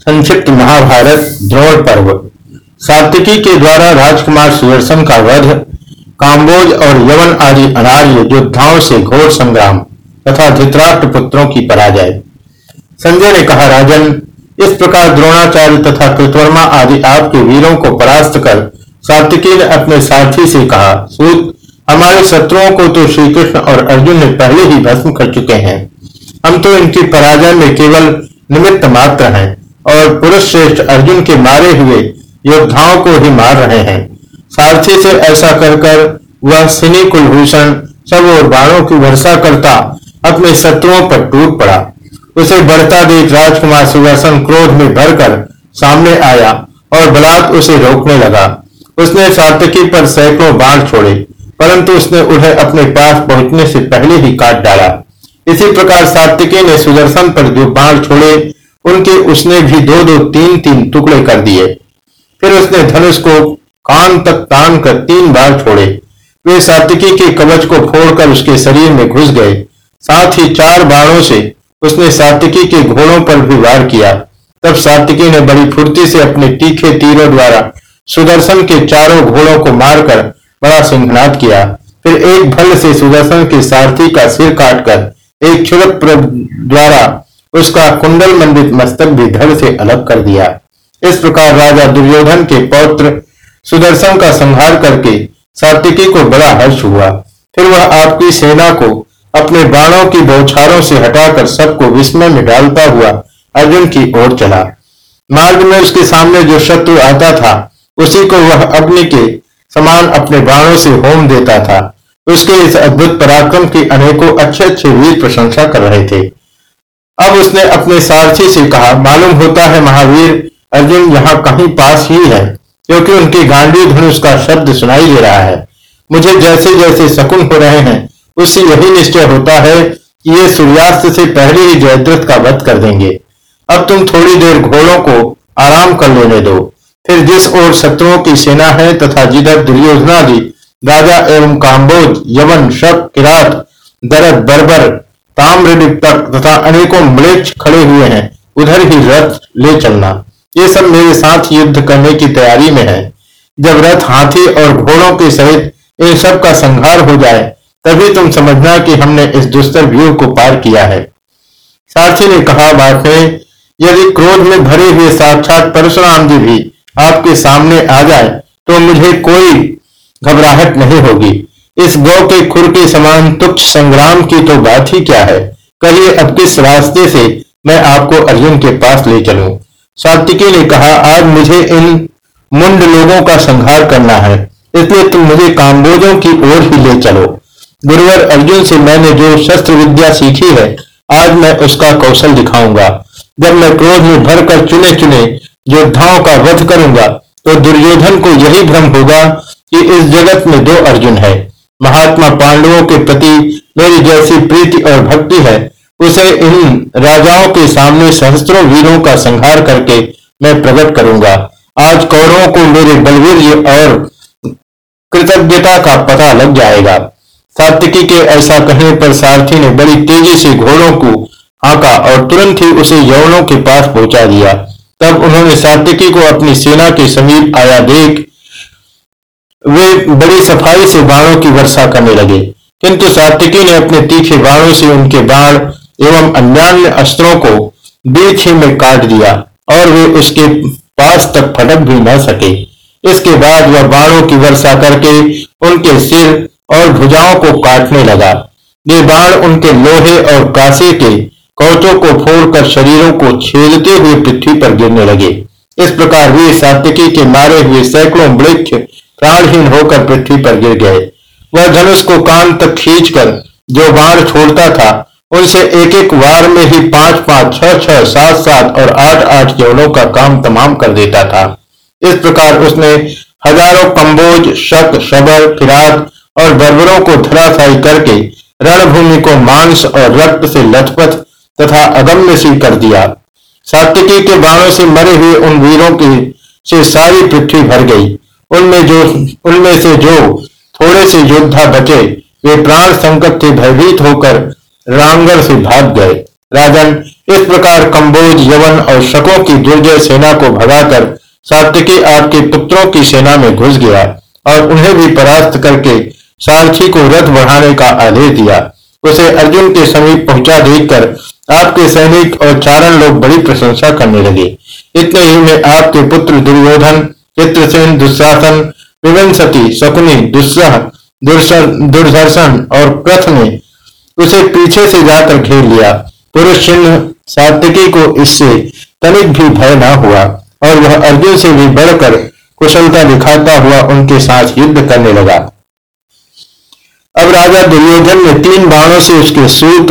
संक्षिप्त महाभारत, द्रोण पर्व। सात्विकी के द्वारा राजकुमार सुदर्शन का वध, काम्बोज और यवन आदि अनार्य योद्धाओं से घोर संग्राम तथा धृतराष्ट्र पुत्रों की पराजय। संजय ने कहा, राजन, इस प्रकार द्रोणाचार्य तथा कृतवर्मा आदि आपके वीरों को परास्त कर सात्विकी ने अपने साथी से कहा, सूत, हमारे शत्रुओं को तो श्री कृष्ण और अर्जुन ने पहले ही भस्म कर चुके हैं। हम तो इनकी पराजय में केवल निमित्त मात्र हैं। और पुरुष श्रेष्ठ अर्जुन के मारे हुए योद्धाओं को ही मार रहे हैं। सारथी से ऐसा कहकर वह सिनी कुलभूषण सब और बाणों की वर्षा करता अपने शत्रुओं पर टूट पड़ा। उसे बढ़ता देख राजकुमार सुदर्शन क्रोध में भरकर सामने आया और बलात् उसे रोकने लगा। उसने सातकी पर सैकड़ों बाण छोड़े, परंतु उसने उन्हें अपने पास पहुँचने से पहले ही काट डाला। इसी प्रकार सात्विकी ने सुदर्शन पर जो बाण छोड़े उनके उसने भी दो दो तीन तीन टुकड़े कर दिए। फिर उसने धनुष को कान तक तान कर तीन बार छोड़े। वे सात्विकी के कवच को फोड़कर उसके शरीर में घुस गए। साथ ही चार बाणों से उसने सात्विकी के घोड़ों पर भी वार किया। तब सात्विकी ने बड़ी फुर्ती से अपने तीखे तीरों द्वारा सुदर्शन के चारों घोड़ों को मारकर बड़ा सिंहनाद किया। फिर एक भल से सुदर्शन के सारथी का सिर काटकर एक छुरक द्वारा उसका कुंडल मंडित मस्तक भी धड़ से अलग कर दिया। इस प्रकार राजा दुर्योधन के पौत्र सुदर्शन का संहार करके सात्विकी को बड़ा हर्ष हुआ। फिर वह आपकी सेना को अपने बाणों की बौछारों से हटाकर सबको विस्मय में डालता हुआ अर्जुन की ओर चला। मार्ग में उसके सामने जो शत्रु आता था, उसी को वह अग्नि के समान अपने बाणों से होम देता था। उसके इस अद्भुत पराक्रम की अनेकों अच्छे अच्छे वीर प्रशंसा कर रहे थे। अब उसने अपने सारथी से कहा, मालूम होता है महावीर, अर्जुन यहाँ कहीं पास ही है, क्योंकि उनके गांडी धनुष का शब्द सुनाई दे रहा है। मुझे जैसे जैसे शकुन हो रहे हैं, उससे यही निश्चय होता है कि ये सूर्यास्त से पहले ही जयद्रथ का वध कर देंगे। अब तुम थोड़ी देर घोड़ों को आराम कर लेने दो। फिर जिस ओर शत्रुओं की सेना है तथा जिधर दुर्योधनादि, राजा एवं काम्बोज यवन शक, किरात, दरद, बर्बर ताम्र तथा अनेकों मृक्ष खड़े हुए हैं। उधर ही रथ ले चलना। ये सब मेरे साथ युद्ध करने की तैयारी में है। जब रथ हाथी और घोड़ों के सहित इन सब का संहार हो जाए, तभी तुम समझना कि हमने इस दुस्तर व्यूह को पार किया है। सारथी ने कहा में यदि क्रोध में भरे हुए साक्षात परशुराम जी भी आपके सामने आ जाए तो मुझे कोई घबराहट नहीं होगी। इस गौ के खुर के समान तुच्छ संग्राम की तो बात ही क्या है? कहिए, अब किस रास्ते से मैं आपको अर्जुन के पास ले चलूँ? सात्विकी ने कहा, आज मुझे इन मुंड लोगों का संहार करना है, इसलिए तुम मुझे काम्बोजों की ओर ही ले चलो। गुरुवर, अर्जुन से मैंने जो शस्त्र विद्या सीखी है, आज मैं उसका कौशल दिखाऊँगा। जब मैं क्रोध में भरकर चुने चुने योद्धाओं का वध करूँगा तो दुर्योधन को यही भ्रम होगा कि इस जगत में दो अर्जुन है। महात्मा पांडवों के प्रति मेरी जैसी प्रीति और भक्ति है, उसे इन राजाओं के सामने सहस्त्रों वीरों का संहार करके मैं प्रकट करूँगा। आज कौरवों को मेरे बलवीर और कृतज्ञता का पता लग जाएगा। सात्विकी के ऐसा कहने पर सारथी ने बड़ी तेज़ी से घोड़ों को आका और तुरंत ही उसे यौनों के पास पहुँचा दिया। तब उन्होंने सात्विकी को अपनी सेना के समीप आया देख वे बड़ी सफ़ाई से बाणों की वर्षा करने लगे। किंतु सात्विकी ने अपने तीखे बाणों से उनके बाण एवं अन्य अस्त्रों को बीच ही में काट दिया और वे उसके पास तक फटक भी न सके। इसके बाद वह बाणों की वर्षा करके उनके सिर और भुजाओं को काटने लगा। वे बाण उनके लोहे और कांसे के कवचों को फोड़कर शरीरों को छेदते हुए पृथ्वी पर गिरने लगे। इस प्रकार वे सात्विकी के मारे हुए सैकड़ों वृक्ष प्राणहीन होकर पृथ्वी पर गिर गए। वह धनुष को कान तक खींचकर जो बाण छोड़ता था, उनसे एक एक वार में ही पाँच पाँच छह छह सात सात और आठ आठ यौनों का काम तमाम कर देता था। इस प्रकार उसने हज़ारों कंबोज शक शबर फिराक और बर्बरों को धराशायी करके रणभूमि को मांस और रक्त से लथपथ तथा अगम्य सी कर दिया। सात्विकी के बाणों से मरे हुए उन वीरों की से सारी पृथ्वी भर गई। उनमें जो, उनमें से जो, थोड़े से योद्धा बचे, वे प्राण संकट से भयभीत होकर रामगढ़ से भाग गए। राजन, इस प्रकार कंबोज यवन और शकों की दुर्जय सेना को भगाकर सात्यकी आपके पुत्रों की सेना में घुस गया और उन्हें भी परास्त करके सारथी को रथ बढ़ाने का आदेश दिया। उसे अर्जुन के समीप पहुँचा देखकर आपके सैनिक और चारण लोग बड़ी प्रशंसा करने लगे। इतने ही में आपके पुत्र दुर्योधन चित्रसेन दुशासन विवंसती शकुनी दुस्सह दुर्दर्शन और प्रथ ने उसे पीछे से जाकर घेर लिया। पुरुष चिन्ह सात्विकी को इससे तनिक भी भय न हुआ और वह अर्जुन से भी बढ़कर कुशलता दिखाता हुआ उनके साथ युद्ध करने लगा। अब राजा दुर्योधन ने तीन बाणों से उसके सूत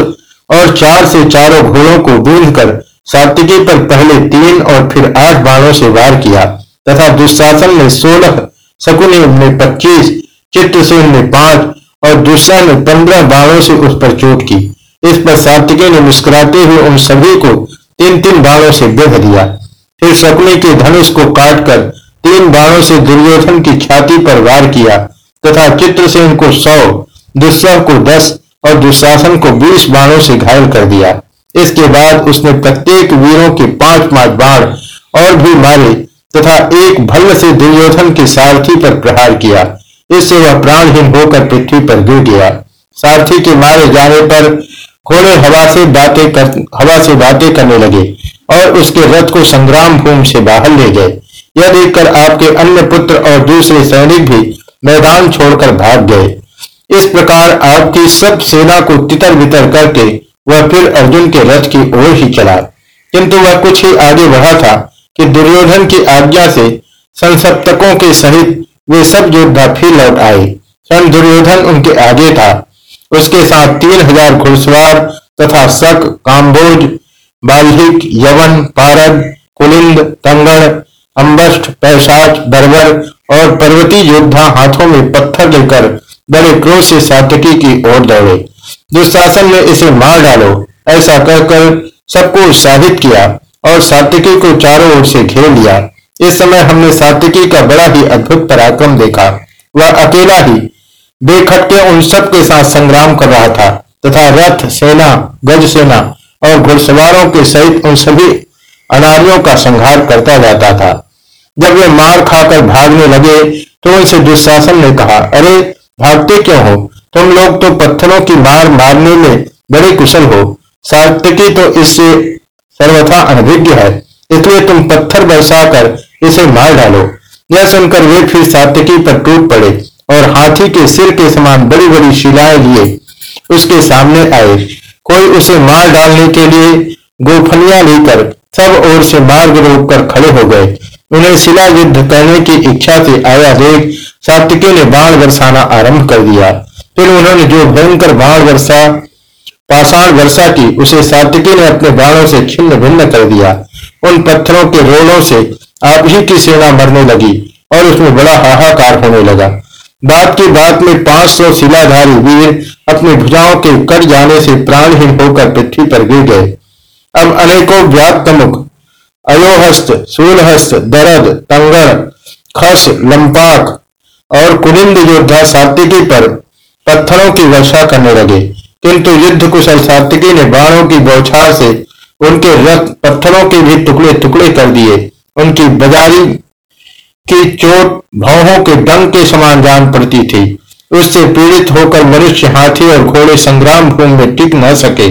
और चार से चारों घोड़ों को बूंद कर सात्विकी पर पहले तीन और फिर आठ बाणों से वार किया। तथा दुशासन ने सोलह, शकुनी ने पच्चीस चित्रसेन ने पाँच और दूसरा ने पंद्रह बाणों से उस पर चोट की। इस पर सात्विकी ने मुस्कुराते हुए उन सभी को तीन तीन बाणों से बेध दिया। फिर शकुनी के धनुष को काटकर तीन बाणों से दुर्योधन की छाती पर वार किया तथा चित्रसेन को सौ दुस्सह को दस और दुशासन को बीस बाणों से घायल कर दिया। इसके बाद उसने प्रत्येक वीरों के पाँच पाँच बाण और भी मारे तथा एक भल्ल से दुर्योधन के सारथी पर प्रहार किया। इससे वह प्राणहीन होकर पृथ्वी पर गिर गया। सारथी के मारे जाने पर घोड़े हवा से बातें कर हवा से बातें करने लगे और उसके रथ को संग्राम भूमि से बाहर ले गए। यह देखकर आपके अन्य पुत्र और दूसरे सैनिक भी मैदान छोड़कर भाग गए। इस प्रकार आपकी सब सेना को तितर बितर करके वह फिर अर्जुन के रथ की ओर ही चला। किंतु वह कुछ ही आगे बढ़ा था कि दुर्योधन की आज्ञा से संसप्तकों के सहित वे सब योद्धा फिर लौट आए। स्वयं दुर्योधन उनके आगे था। उसके साथ तीन हज़ार घुड़सवार तथा शक, काम्बोज, बाल्हिक, यवन पारद कुलिंद तंगण अम्बस्ट पैशाच बर्बर और पर्वती योद्धा हाथों में पत्थर लेकर बड़े क्रोध से सातकी की ओर दौड़े। दुशासन ने इसे मार डालो, ऐसा कहकर सबको उत्साहित किया। और सातिकी को चारों ओर से घेर लिया। इस समय हमने सातिकी का बड़ा ही अद्भुत पराक्रम देखा। वह अकेला ही बेखटके उन सब के साथ संग्राम कर रहा था, तथा रथ, सेना गज सेना और घुड़सवारों के सहित उन सभी अनारियों का संहार करता जाता था। जब वे मार खाकर भागने लगे तो उनसे दुशासन ने कहा, अरे, भागते क्यों हो? तुम लोग तो पत्थरों की मार मारने में बड़े कुशल हो। सात्विकी तो इससे सर्वथा अनभिज्ञ है। इसलिए तुम पत्थर बरसाकर इसे मार डालो। यह सुनकर वे फिर सात्विकी पर टूट पड़े और हाथी के सिर के समान बड़ी बड़ी शिलाएँ लिए उसके सामने आए। कोई उसे मार डालने के लिए गोफनिया लेकर सब ओर से मार्ग रोक कर खड़े हो गए। उन्हें शिला युद्ध करने की इच्छा से आया देख सात्विकी ने बाण बरसाना आरंभ कर दिया। फिर उन्होंने जो भयंकर बाण वर्षा पाषाण वर्षा की उसे सात्विकी ने अपने बाणों से छिन्न भिन्न कर दिया। उन पत्थरों के रोलों से आप ही की सेना मरने लगी और उसमें बड़ा हाहाकार होने लगा। बात की बात में पाँच सौ शिलाधारी वीर अपनी भुजाओं के कट जाने से प्राणहीन होकर पृथ्वी पर गिर गए। अब अनेकों व्याप्त मुख, अयोहस्त, सूलहस्त, दरद, तंगड़, खस, लंपाक और कुनिंद योद्धा सात्विकी पर पत्थरों की वर्षा करने लगे। किंतु युद्ध कुशल सात्विकी ने बाणों की बौछार से उनके रथ पत्थरों के भी टुकड़े टुकड़े कर दिए। उनकी बजारी की चोट भावों के डंग के समान जान पड़ती थी। उससे पीड़ित होकर मनुष्य हाथी और घोड़े संग्राम भूमि में टिक न सके।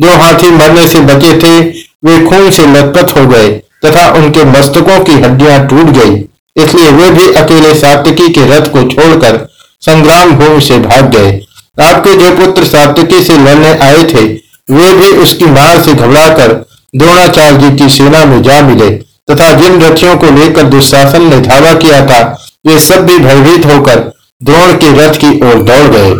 जो हाथी मरने से बचे थे, वे खून से लथपथ हो गए तथा उनके मस्तकों की हड्डियाँ टूट गई। इसलिए वे भी अकेले सात्विकी के रथ को छोड़कर संग्राम भूमि से भाग गए। आपके जो पुत्र सात्विकी से लड़ने आए थे, वे भी उसकी मार से घबराकर द्रोणाचार्य जी की सेना में जा मिले, तथा जिन रथियों को लेकर दुशासन ने धावा किया था, वे सब भी भयभीत होकर द्रोण के रथ की ओर दौड़ गए।